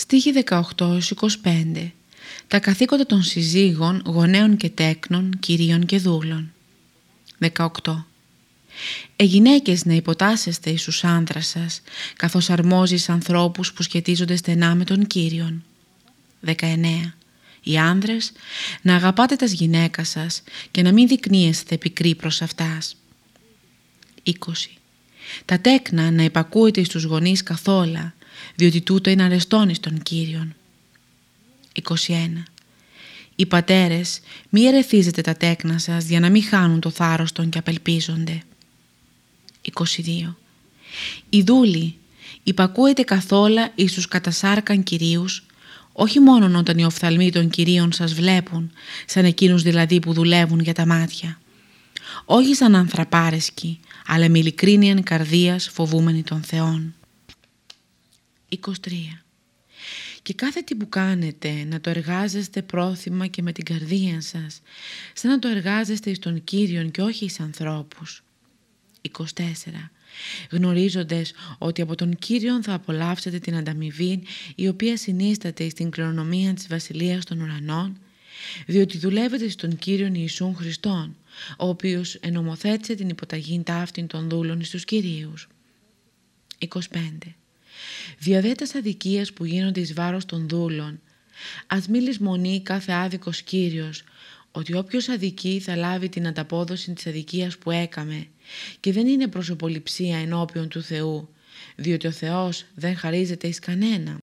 Στίχη 18-25 Τα καθήκοντα των συζύγων, γονέων και τέκνων, κυρίων και δούλων. 18. Ε γυναίκες να υποτάσσεστε εις τους άντρας σας, καθώς αρμόζεις ανθρώπους που σχετίζονται στενά με τον Κύριον. 19. Οι άνδρες να αγαπάτε τας γυναίκας σας και να μην δεικνύεστε πικροί προς αυτάς. 20. Τα τέκνα να υπακούετε στους γονείς καθόλα, διότι τούτο είναι αρεστόν εις τον Κύριον. 21. Οι πατέρες μη ερεθίζετε τα τέκνα σας για να μην χάνουν το θάρρος των και απελπίζονται. 22. Οι δούλοι υπακούετε καθόλα εις τους κατασάρκαν κυρίους όχι μόνο όταν οι οφθαλμοί των κυρίων σας βλέπουν, σαν εκείνους δηλαδή που δουλεύουν για τα μάτια. Όχι σαν ανθραπάρεσκοι, αλλά με ειλικρίνεια καρδίας φοβούμενοι των Θεών. 23. Και κάθε τι που κάνετε να το εργάζεστε πρόθυμα και με την καρδία σας, σαν να το εργάζεστε εις τον Κύριον και όχι εις ανθρώπους. 24. Γνωρίζοντες ότι από τον Κύριον θα απολαύσετε την ανταμοιβή η οποία συνίσταται στην κληρονομία της Βασιλείας των Ουρανών, διότι δουλεύετε στον Κύριον Ιησούν Χριστόν, ο οποίος ενομοθέτησε την υποταγή ταύτην των δούλων στους Κυρίους. 25. Διαδέτας αδικίας που γίνονται εις βάρος των δούλων, ας μη λησμονεί κάθε άδικος Κύριος, ότι όποιος αδικεί θα λάβει την ανταπόδοση της αδικίας που έκαμε και δεν είναι προσωποληψία ενώπιον του Θεού, διότι ο Θεός δεν χαρίζεται εις κανένα.